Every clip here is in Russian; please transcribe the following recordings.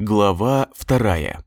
Глава вторая.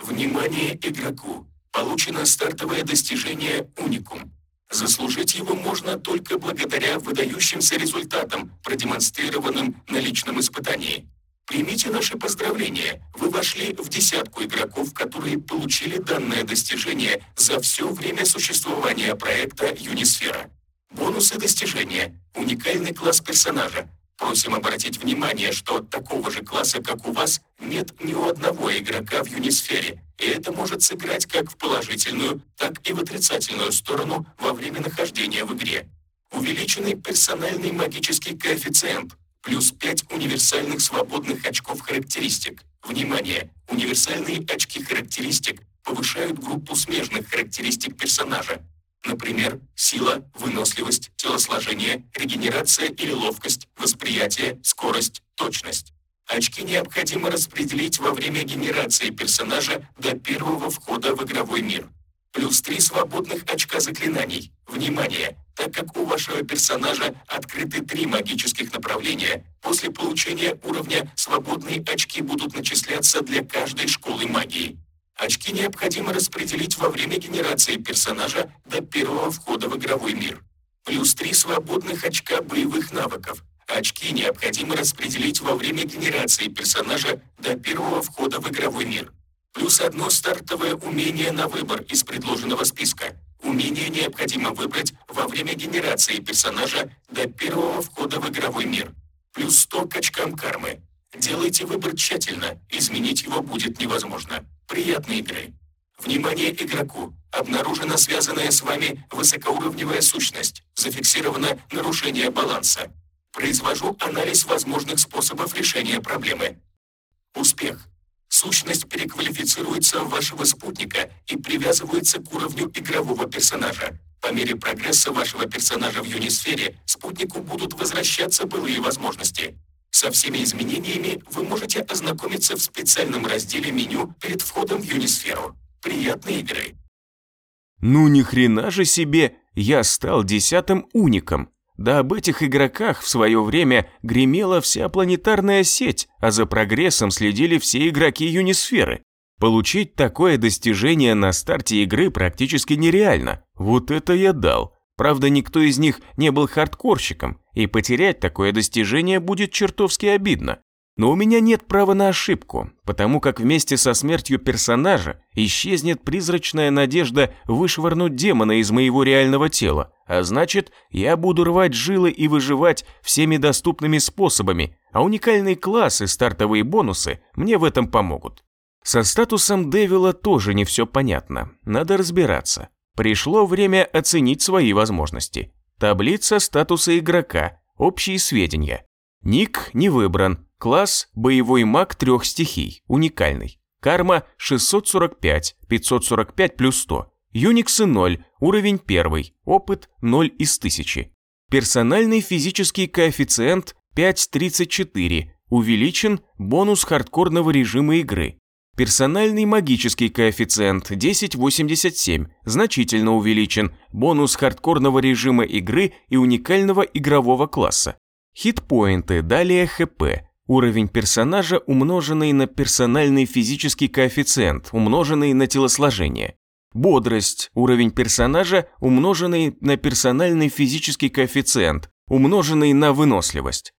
Внимание игроку! Получено стартовое достижение «Уникум». Заслужить его можно только благодаря выдающимся результатам, продемонстрированным на личном испытании. Примите наши поздравления. Вы вошли в десятку игроков, которые получили данное достижение за все время существования проекта «Юнисфера». Бонусы достижения. Уникальный класс персонажа. Просим обратить внимание, что такого же класса, как у вас, нет ни у одного игрока в Юнисфере, и это может сыграть как в положительную, так и в отрицательную сторону во время нахождения в игре. Увеличенный персональный магический коэффициент, плюс 5 универсальных свободных очков характеристик. Внимание! Универсальные очки характеристик повышают группу смежных характеристик персонажа. Например, сила, выносливость, телосложение, регенерация или ловкость, восприятие, скорость, точность. Очки необходимо распределить во время генерации персонажа до первого входа в игровой мир. Плюс три свободных очка заклинаний. Внимание! Так как у вашего персонажа открыты три магических направления, после получения уровня свободные очки будут начисляться для каждой школы магии. Очки необходимо распределить во время генерации персонажа до первого входа в игровой мир. Плюс три свободных очка боевых навыков. Очки необходимо распределить во время генерации персонажа до первого входа в игровой мир. Плюс одно стартовое умение на выбор из предложенного списка. Умение необходимо выбрать во время генерации персонажа до первого входа в игровой мир. Плюс 100 к очкам кармы. Делайте выбор тщательно, изменить его будет невозможно. Приятной игры. Внимание игроку! Обнаружена связанная с вами высокоуровневая сущность. Зафиксировано нарушение баланса. Произвожу анализ возможных способов решения проблемы. Успех. Сущность переквалифицируется в вашего спутника и привязывается к уровню игрового персонажа. По мере прогресса вашего персонажа в юнисфере спутнику будут возвращаться былые возможности. Со всеми изменениями вы можете ознакомиться в специальном разделе меню перед входом в Юнисферу. Приятной игры! Ну ни хрена же себе, я стал десятым уником. Да об этих игроках в свое время гремела вся планетарная сеть, а за прогрессом следили все игроки Юнисферы. Получить такое достижение на старте игры практически нереально. Вот это я дал. Правда, никто из них не был хардкорщиком, и потерять такое достижение будет чертовски обидно. Но у меня нет права на ошибку, потому как вместе со смертью персонажа исчезнет призрачная надежда вышвырнуть демона из моего реального тела, а значит, я буду рвать жилы и выживать всеми доступными способами, а уникальные классы, стартовые бонусы мне в этом помогут. Со статусом Девила тоже не все понятно, надо разбираться. Пришло время оценить свои возможности. Таблица статуса игрока, общие сведения. Ник не выбран, класс боевой маг трех стихий, уникальный. Карма 645, 545 плюс 100. Юниксы 0, уровень 1, опыт 0 из 1000. Персональный физический коэффициент 5.34, увеличен бонус хардкорного режима игры. Персональный магический коэффициент 1087 значительно увеличен, бонус хардкорного режима игры и уникального игрового класса. Хитпоинты, далее ХП, уровень персонажа, умноженный на персональный физический коэффициент, умноженный на телосложение. Бодрость, уровень персонажа, умноженный на персональный физический коэффициент, умноженный на выносливость.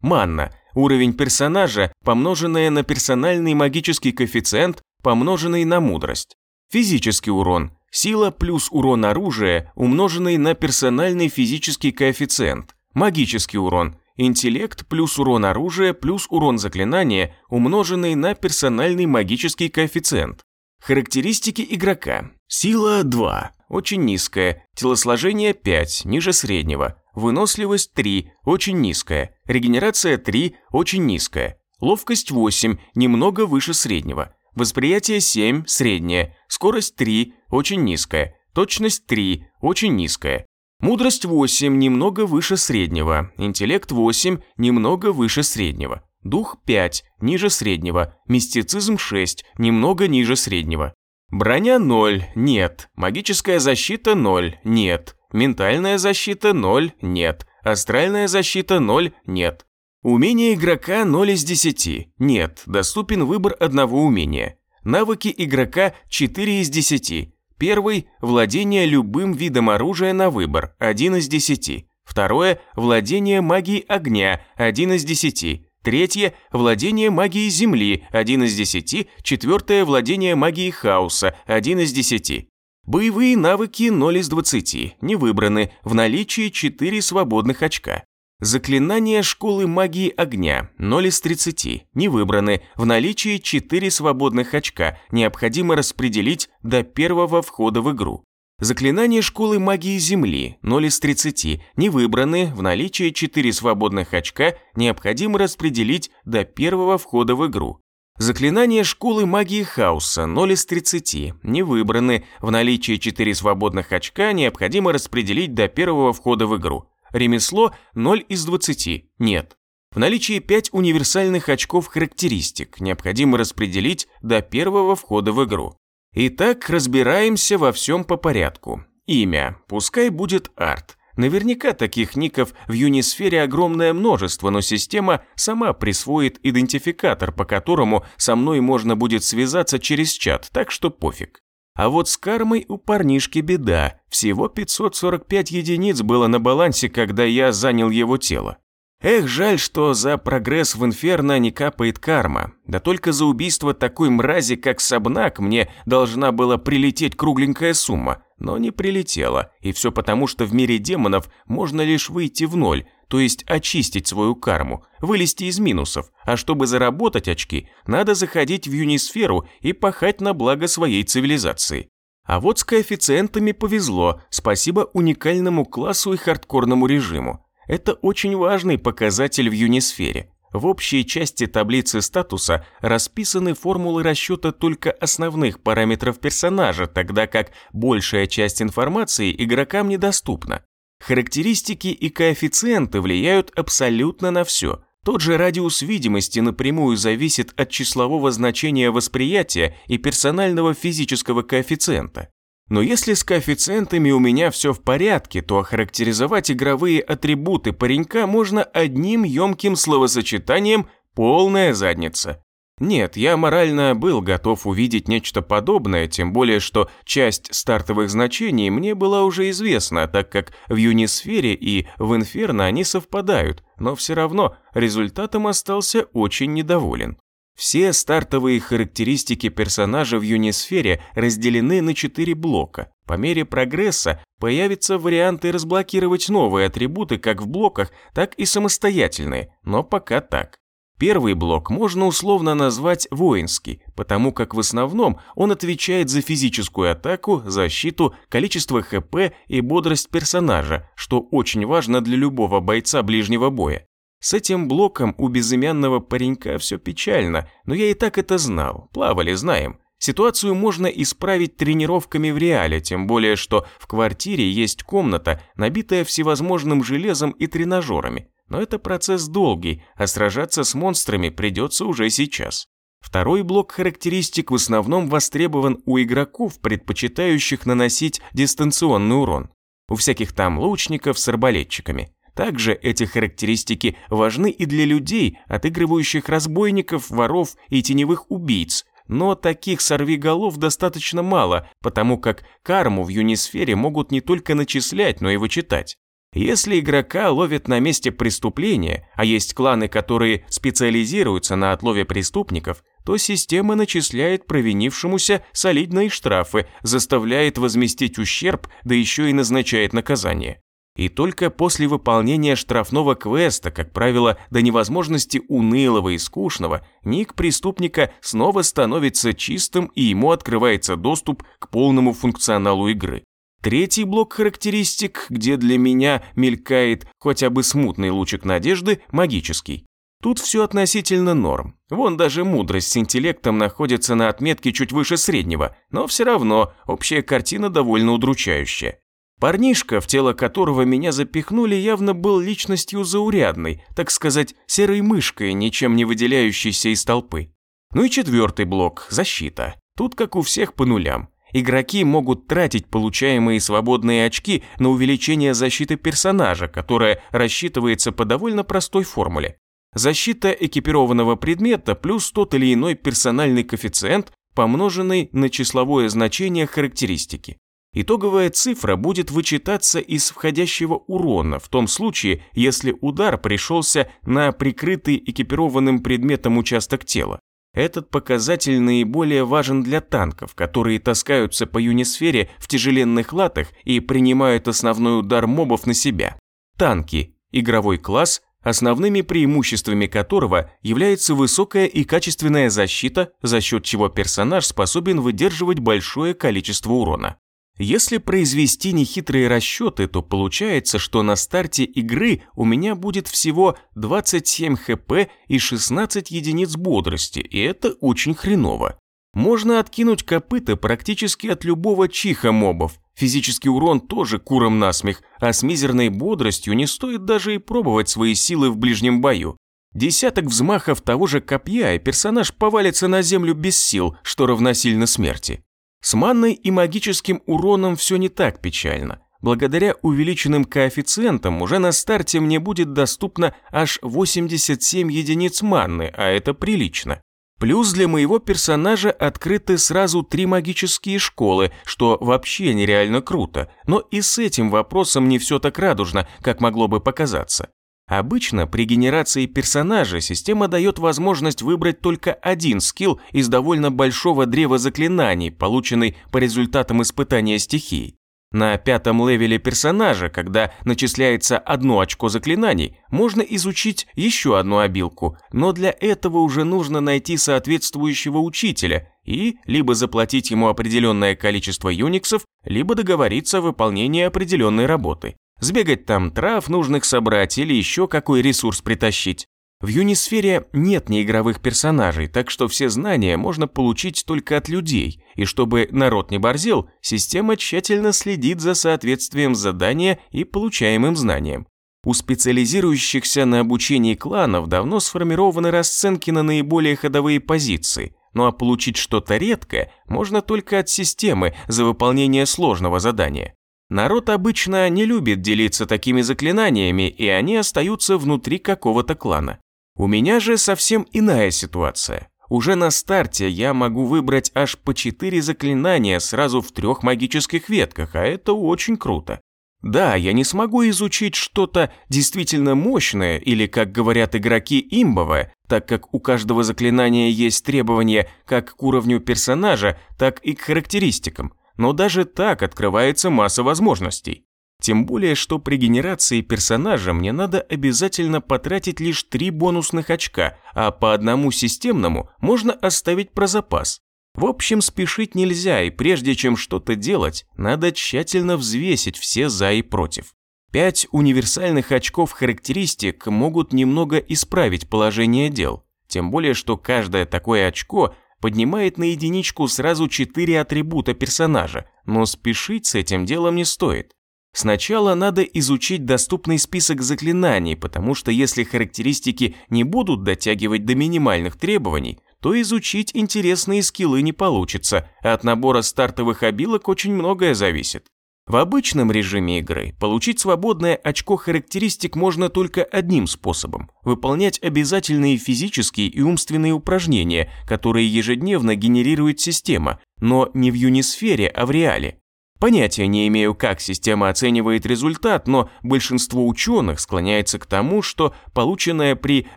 Манна, Уровень персонажа, помноженное на персональный магический коэффициент, помноженный на мудрость. Физический урон. Сила плюс урон оружия, умноженный на персональный физический коэффициент. Магический урон. Интеллект плюс урон оружия плюс урон заклинания, умноженный на персональный магический коэффициент. Характеристики игрока. Сила 2, очень низкая. Телосложение 5, ниже среднего. Выносливость 3, очень низкая. Регенерация 3, очень низкая. Ловкость 8, немного выше среднего. Восприятие 7, среднее. Скорость 3, очень низкая. Точность 3, очень низкая. Мудрость 8, немного выше среднего. Интеллект 8, немного выше среднего. Дух 5, ниже среднего. Мистицизм 6, немного ниже среднего. Броня 0, нет. Магическая защита 0, нет. Ментальная защита 0, нет. Астральная защита 0, нет. Умение игрока 0 из 10. Нет, доступен выбор одного умения. Навыки игрока 4 из 10. Первый – владение любым видом оружия на выбор, 1 из 10. Второе – владение магией огня, 1 из 10. Третье – владение магией земли, 1 из 10. Четвертое – владение магией хаоса, 1 из 10. Боевые навыки 0 из 20, не выбраны, в наличии 4 свободных очка. Заклинания школы магии огня 0 из 30, не выбраны, в наличии 4 свободных очка, необходимо распределить до первого входа в игру. Заклинания школы магии Земли 0 из 30, не выбраны, в наличии 4 свободных очка, необходимо распределить до первого входа в игру. Заклинания школы магии хаоса 0 из 30, не выбраны, в наличии 4 свободных очка, необходимо распределить до первого входа в игру. Ремесло 0 из 20. Нет. В наличии 5 универсальных очков характеристик. Необходимо распределить до первого входа в игру. Итак, разбираемся во всем по порядку. Имя. Пускай будет арт. Наверняка таких ников в юнисфере огромное множество, но система сама присвоит идентификатор, по которому со мной можно будет связаться через чат, так что пофиг. А вот с кармой у парнишки беда. Всего 545 единиц было на балансе, когда я занял его тело. Эх, жаль, что за прогресс в Инферно не капает карма. Да только за убийство такой мрази, как Сабнак, мне должна была прилететь кругленькая сумма. Но не прилетела. И все потому, что в мире демонов можно лишь выйти в ноль, то есть очистить свою карму, вылезти из минусов. А чтобы заработать очки, надо заходить в юнисферу и пахать на благо своей цивилизации. А вот с коэффициентами повезло, спасибо уникальному классу и хардкорному режиму. Это очень важный показатель в юнисфере. В общей части таблицы статуса расписаны формулы расчета только основных параметров персонажа, тогда как большая часть информации игрокам недоступна. Характеристики и коэффициенты влияют абсолютно на все. Тот же радиус видимости напрямую зависит от числового значения восприятия и персонального физического коэффициента. Но если с коэффициентами у меня все в порядке, то охарактеризовать игровые атрибуты паренька можно одним емким словосочетанием «полная задница». Нет, я морально был готов увидеть нечто подобное, тем более, что часть стартовых значений мне была уже известна, так как в Юнисфере и в Инферно они совпадают, но все равно результатом остался очень недоволен. Все стартовые характеристики персонажа в Юнисфере разделены на четыре блока. По мере прогресса появятся варианты разблокировать новые атрибуты как в блоках, так и самостоятельные, но пока так. Первый блок можно условно назвать воинский, потому как в основном он отвечает за физическую атаку, защиту, количество ХП и бодрость персонажа, что очень важно для любого бойца ближнего боя. С этим блоком у безымянного паренька все печально, но я и так это знал, плавали, знаем. Ситуацию можно исправить тренировками в реале, тем более, что в квартире есть комната, набитая всевозможным железом и тренажерами. Но это процесс долгий, а сражаться с монстрами придется уже сейчас. Второй блок характеристик в основном востребован у игроков, предпочитающих наносить дистанционный урон. У всяких там лучников с арбалетчиками. Также эти характеристики важны и для людей, отыгрывающих разбойников, воров и теневых убийц, но таких сорвиголов достаточно мало, потому как карму в юнисфере могут не только начислять, но и вычитать. Если игрока ловят на месте преступления, а есть кланы, которые специализируются на отлове преступников, то система начисляет провинившемуся солидные штрафы, заставляет возместить ущерб, да еще и назначает наказание. И только после выполнения штрафного квеста, как правило, до невозможности унылого и скучного, ник преступника снова становится чистым и ему открывается доступ к полному функционалу игры. Третий блок характеристик, где для меня мелькает хотя бы смутный лучик надежды, магический. Тут все относительно норм. Вон даже мудрость с интеллектом находится на отметке чуть выше среднего, но все равно общая картина довольно удручающая. Парнишка, в тело которого меня запихнули, явно был личностью заурядной, так сказать, серой мышкой, ничем не выделяющейся из толпы. Ну и четвертый блок – защита. Тут, как у всех, по нулям. Игроки могут тратить получаемые свободные очки на увеличение защиты персонажа, которая рассчитывается по довольно простой формуле. Защита экипированного предмета плюс тот или иной персональный коэффициент, помноженный на числовое значение характеристики. Итоговая цифра будет вычитаться из входящего урона в том случае, если удар пришелся на прикрытый экипированным предметом участок тела. Этот показатель наиболее важен для танков, которые таскаются по юнисфере в тяжеленных латах и принимают основной удар мобов на себя. Танки – игровой класс, основными преимуществами которого является высокая и качественная защита, за счет чего персонаж способен выдерживать большое количество урона. Если произвести нехитрые расчеты, то получается, что на старте игры у меня будет всего 27 хп и 16 единиц бодрости, и это очень хреново. Можно откинуть копыта практически от любого чиха мобов. Физический урон тоже куром насмех, а с мизерной бодростью не стоит даже и пробовать свои силы в ближнем бою. Десяток взмахов того же копья, и персонаж повалится на землю без сил, что равносильно смерти. С манной и магическим уроном все не так печально. Благодаря увеличенным коэффициентам уже на старте мне будет доступно аж 87 единиц манны, а это прилично. Плюс для моего персонажа открыты сразу три магические школы, что вообще нереально круто, но и с этим вопросом не все так радужно, как могло бы показаться. Обычно при генерации персонажа система дает возможность выбрать только один скилл из довольно большого древа заклинаний, полученный по результатам испытания стихий. На пятом левеле персонажа, когда начисляется одно очко заклинаний, можно изучить еще одну обилку, но для этого уже нужно найти соответствующего учителя и либо заплатить ему определенное количество юниксов, либо договориться о выполнении определенной работы. Сбегать там трав нужных собрать или еще какой ресурс притащить. В Юнисфере нет неигровых персонажей, так что все знания можно получить только от людей, и чтобы народ не борзел, система тщательно следит за соответствием задания и получаемым знаниям. У специализирующихся на обучении кланов давно сформированы расценки на наиболее ходовые позиции, ну а получить что-то редкое можно только от системы за выполнение сложного задания. Народ обычно не любит делиться такими заклинаниями, и они остаются внутри какого-то клана. У меня же совсем иная ситуация. Уже на старте я могу выбрать аж по 4 заклинания сразу в трех магических ветках, а это очень круто. Да, я не смогу изучить что-то действительно мощное или, как говорят игроки, имбовое, так как у каждого заклинания есть требования как к уровню персонажа, так и к характеристикам но даже так открывается масса возможностей. Тем более, что при генерации персонажа мне надо обязательно потратить лишь три бонусных очка, а по одному системному можно оставить про запас. В общем, спешить нельзя, и прежде чем что-то делать, надо тщательно взвесить все за и против. Пять универсальных очков характеристик могут немного исправить положение дел, тем более, что каждое такое очко поднимает на единичку сразу четыре атрибута персонажа, но спешить с этим делом не стоит. Сначала надо изучить доступный список заклинаний, потому что если характеристики не будут дотягивать до минимальных требований, то изучить интересные скиллы не получится, а от набора стартовых обилок очень многое зависит. В обычном режиме игры получить свободное очко характеристик можно только одним способом – выполнять обязательные физические и умственные упражнения, которые ежедневно генерирует система, но не в юнисфере, а в реале. Понятия не имею, как система оценивает результат, но большинство ученых склоняется к тому, что полученная при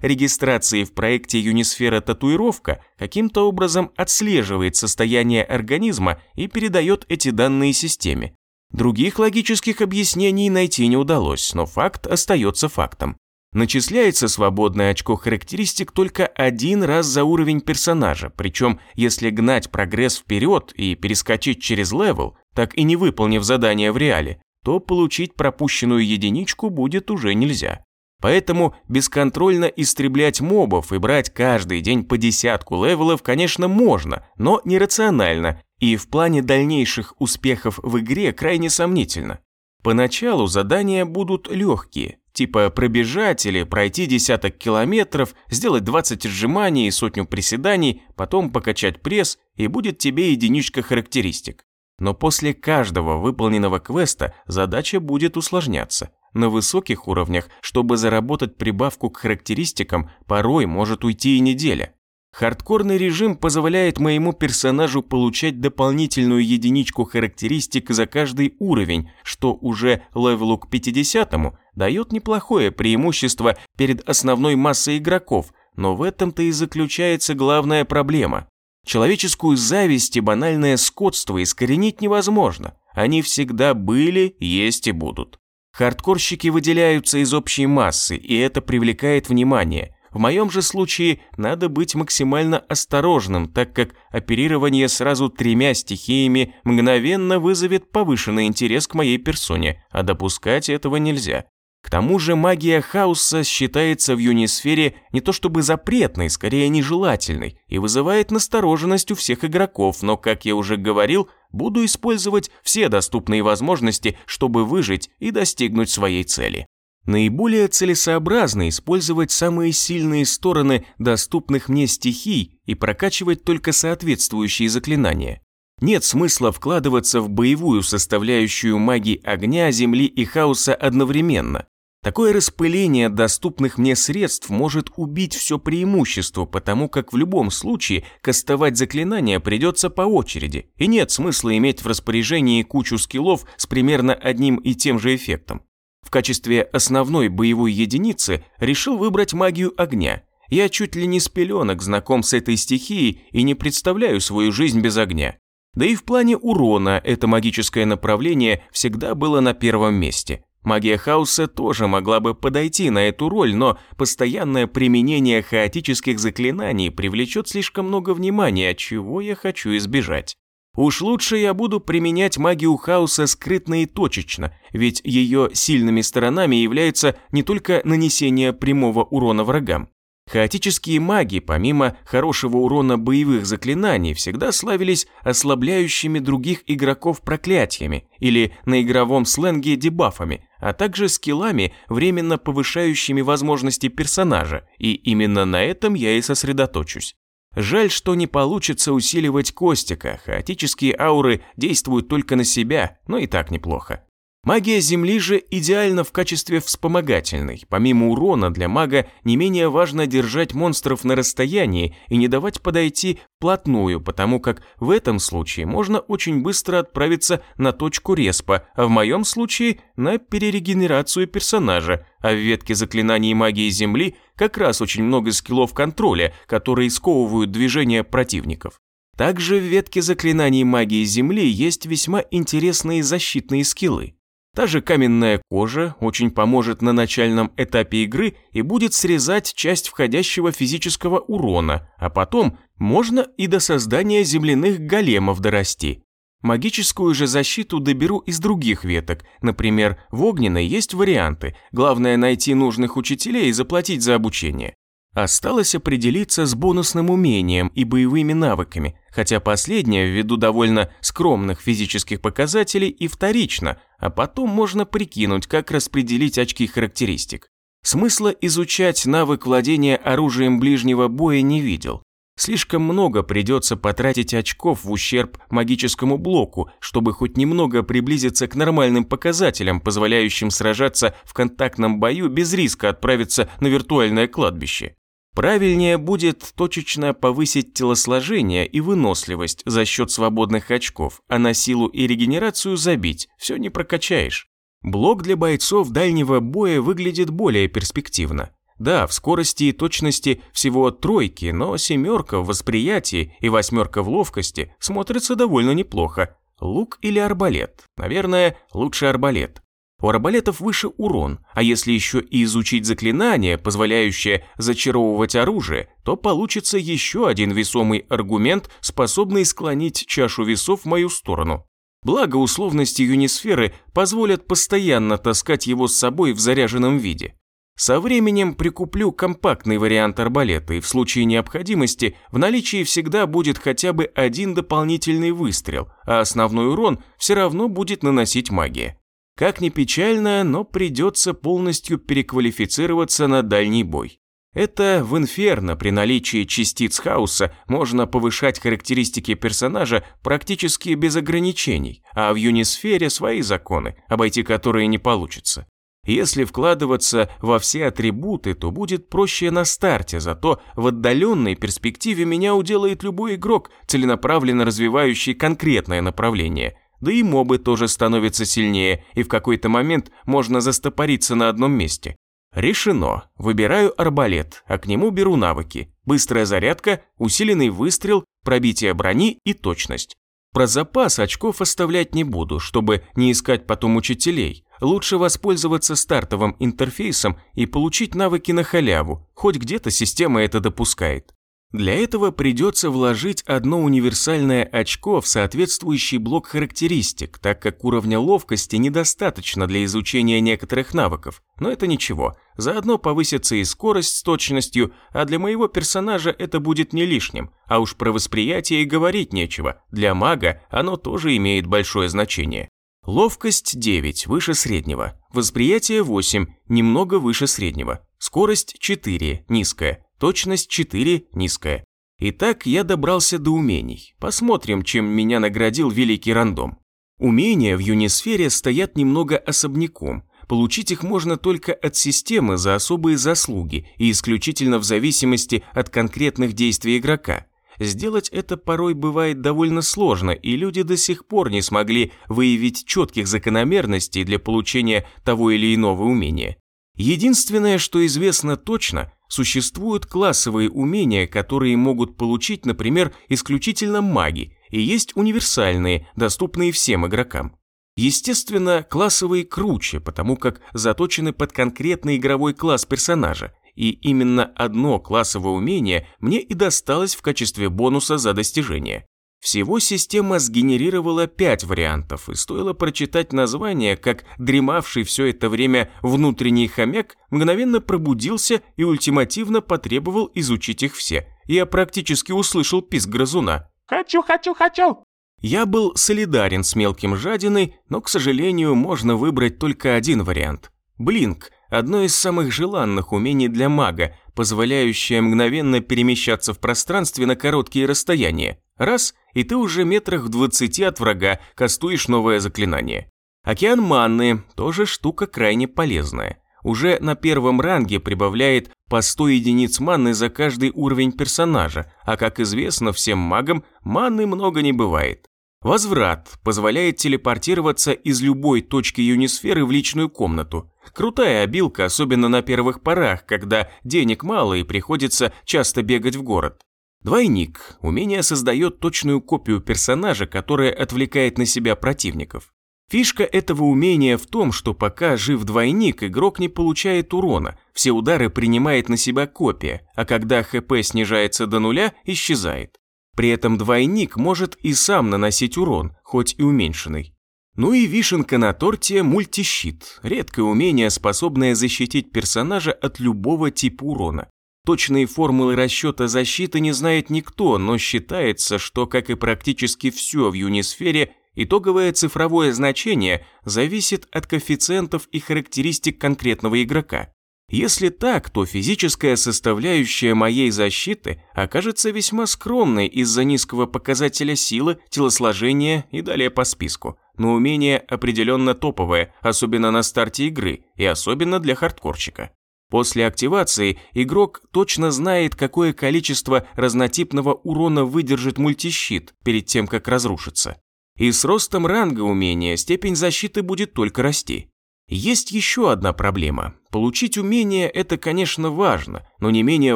регистрации в проекте Юнисфера татуировка каким-то образом отслеживает состояние организма и передает эти данные системе. Других логических объяснений найти не удалось, но факт остается фактом. Начисляется свободное очко характеристик только один раз за уровень персонажа, причем если гнать прогресс вперед и перескочить через level, так и не выполнив задание в реале, то получить пропущенную единичку будет уже нельзя. Поэтому бесконтрольно истреблять мобов и брать каждый день по десятку левелов, конечно, можно, но нерационально и в плане дальнейших успехов в игре крайне сомнительно. Поначалу задания будут легкие, типа пробежать или пройти десяток километров, сделать 20 сжиманий и сотню приседаний, потом покачать пресс, и будет тебе единичка характеристик. Но после каждого выполненного квеста задача будет усложняться, На высоких уровнях, чтобы заработать прибавку к характеристикам, порой может уйти и неделя. Хардкорный режим позволяет моему персонажу получать дополнительную единичку характеристик за каждый уровень, что уже левелу к 50 дает неплохое преимущество перед основной массой игроков, но в этом-то и заключается главная проблема. Человеческую зависть и банальное скотство искоренить невозможно. Они всегда были, есть и будут. Хардкорщики выделяются из общей массы, и это привлекает внимание – в моем же случае надо быть максимально осторожным, так как оперирование сразу тремя стихиями мгновенно вызовет повышенный интерес к моей персоне, а допускать этого нельзя. К тому же магия хаоса считается в юнисфере не то чтобы запретной, скорее нежелательной, и вызывает настороженность у всех игроков, но, как я уже говорил, буду использовать все доступные возможности, чтобы выжить и достигнуть своей цели. Наиболее целесообразно использовать самые сильные стороны доступных мне стихий и прокачивать только соответствующие заклинания. Нет смысла вкладываться в боевую составляющую магии огня, земли и хаоса одновременно. Такое распыление доступных мне средств может убить все преимущество, потому как в любом случае кастовать заклинания придется по очереди, и нет смысла иметь в распоряжении кучу скиллов с примерно одним и тем же эффектом. В качестве основной боевой единицы решил выбрать магию огня. Я чуть ли не с пеленок знаком с этой стихией и не представляю свою жизнь без огня. Да и в плане урона это магическое направление всегда было на первом месте. Магия хаоса тоже могла бы подойти на эту роль, но постоянное применение хаотических заклинаний привлечет слишком много внимания, чего я хочу избежать. Уж лучше я буду применять магию хаоса скрытно и точечно, ведь ее сильными сторонами является не только нанесение прямого урона врагам. Хаотические маги, помимо хорошего урона боевых заклинаний, всегда славились ослабляющими других игроков проклятиями или на игровом сленге дебафами, а также скиллами, временно повышающими возможности персонажа, и именно на этом я и сосредоточусь. Жаль, что не получится усиливать Костика, хаотические ауры действуют только на себя, но и так неплохо. Магия Земли же идеальна в качестве вспомогательной. Помимо урона для мага не менее важно держать монстров на расстоянии и не давать подойти вплотную, потому как в этом случае можно очень быстро отправиться на точку респа, а в моем случае на перерегенерацию персонажа, а в ветке заклинаний магии Земли как раз очень много скиллов контроля, которые сковывают движения противников. Также в ветке заклинаний магии Земли есть весьма интересные защитные скиллы. Та же каменная кожа очень поможет на начальном этапе игры и будет срезать часть входящего физического урона, а потом можно и до создания земляных големов дорасти. Магическую же защиту доберу из других веток, например, в огненной есть варианты, главное найти нужных учителей и заплатить за обучение. Осталось определиться с бонусным умением и боевыми навыками, хотя последнее ввиду довольно скромных физических показателей и вторично, а потом можно прикинуть, как распределить очки характеристик. Смысла изучать навык владения оружием ближнего боя не видел. Слишком много придется потратить очков в ущерб магическому блоку, чтобы хоть немного приблизиться к нормальным показателям, позволяющим сражаться в контактном бою без риска отправиться на виртуальное кладбище. Правильнее будет точечно повысить телосложение и выносливость за счет свободных очков, а на силу и регенерацию забить, все не прокачаешь. Блок для бойцов дальнего боя выглядит более перспективно. Да, в скорости и точности всего тройки, но семерка в восприятии и восьмерка в ловкости смотрится довольно неплохо. Лук или арбалет? Наверное, лучше арбалет. У арбалетов выше урон, а если еще и изучить заклинание, позволяющее зачаровывать оружие, то получится еще один весомый аргумент, способный склонить чашу весов в мою сторону. Благо условности юнисферы позволят постоянно таскать его с собой в заряженном виде. Со временем прикуплю компактный вариант арбалета, и в случае необходимости в наличии всегда будет хотя бы один дополнительный выстрел, а основной урон все равно будет наносить магия. Как ни печально, но придется полностью переквалифицироваться на дальний бой. Это в Инферно при наличии частиц хаоса можно повышать характеристики персонажа практически без ограничений, а в Юнисфере свои законы, обойти которые не получится. Если вкладываться во все атрибуты, то будет проще на старте, зато в отдаленной перспективе меня уделает любой игрок, целенаправленно развивающий конкретное направление. Да и мобы тоже становятся сильнее, и в какой-то момент можно застопориться на одном месте. Решено. Выбираю арбалет, а к нему беру навыки. Быстрая зарядка, усиленный выстрел, пробитие брони и точность. Про запас очков оставлять не буду, чтобы не искать потом учителей. Лучше воспользоваться стартовым интерфейсом и получить навыки на халяву, хоть где-то система это допускает. Для этого придется вложить одно универсальное очко в соответствующий блок характеристик, так как уровня ловкости недостаточно для изучения некоторых навыков. Но это ничего, заодно повысится и скорость с точностью, а для моего персонажа это будет не лишним. А уж про восприятие и говорить нечего, для мага оно тоже имеет большое значение. Ловкость 9, выше среднего. Восприятие 8, немного выше среднего. Скорость 4, низкая. Точность 4, низкая. Итак, я добрался до умений. Посмотрим, чем меня наградил великий рандом. Умения в юнисфере стоят немного особняком. Получить их можно только от системы за особые заслуги и исключительно в зависимости от конкретных действий игрока. Сделать это порой бывает довольно сложно, и люди до сих пор не смогли выявить четких закономерностей для получения того или иного умения. Единственное, что известно точно, существуют классовые умения, которые могут получить, например, исключительно маги, и есть универсальные, доступные всем игрокам. Естественно, классовые круче, потому как заточены под конкретный игровой класс персонажа, и именно одно классовое умение мне и досталось в качестве бонуса за достижение. Всего система сгенерировала пять вариантов, и стоило прочитать название, как дремавший все это время внутренний хомяк мгновенно пробудился и ультимативно потребовал изучить их все. Я практически услышал писк грызуна. «Хочу, хочу, хочу!» Я был солидарен с мелким жадиной, но, к сожалению, можно выбрать только один вариант. Блинк – одно из самых желанных умений для мага, позволяющее мгновенно перемещаться в пространстве на короткие расстояния. Раз – и ты уже метрах в двадцати от врага кастуешь новое заклинание. Океан манны – тоже штука крайне полезная. Уже на первом ранге прибавляет по 100 единиц манны за каждый уровень персонажа, а как известно всем магам, манны много не бывает. Возврат позволяет телепортироваться из любой точки юнисферы в личную комнату. Крутая обилка, особенно на первых порах, когда денег мало и приходится часто бегать в город. Двойник. Умение создает точную копию персонажа, которая отвлекает на себя противников. Фишка этого умения в том, что пока жив двойник, игрок не получает урона, все удары принимает на себя копия, а когда ХП снижается до нуля, исчезает. При этом двойник может и сам наносить урон, хоть и уменьшенный. Ну и вишенка на торте – мультищит, редкое умение, способное защитить персонажа от любого типа урона. Точные формулы расчета защиты не знает никто, но считается, что, как и практически все в юнисфере, итоговое цифровое значение зависит от коэффициентов и характеристик конкретного игрока. Если так, то физическая составляющая моей защиты окажется весьма скромной из-за низкого показателя силы, телосложения и далее по списку. Но умение определенно топовое, особенно на старте игры и особенно для хардкорчика. После активации игрок точно знает, какое количество разнотипного урона выдержит мультищит перед тем, как разрушится. И с ростом ранга умения степень защиты будет только расти. Есть еще одна проблема. Получить умение – это, конечно, важно, но не менее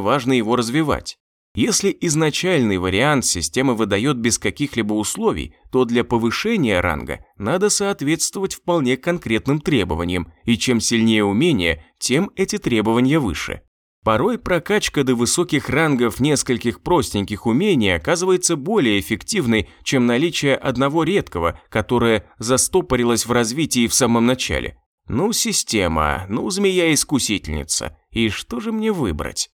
важно его развивать. Если изначальный вариант система выдает без каких-либо условий, то для повышения ранга надо соответствовать вполне конкретным требованиям, и чем сильнее умение, тем эти требования выше. Порой прокачка до высоких рангов нескольких простеньких умений оказывается более эффективной, чем наличие одного редкого, которое застопорилось в развитии в самом начале. Ну, система, ну, змея-искусительница, и что же мне выбрать?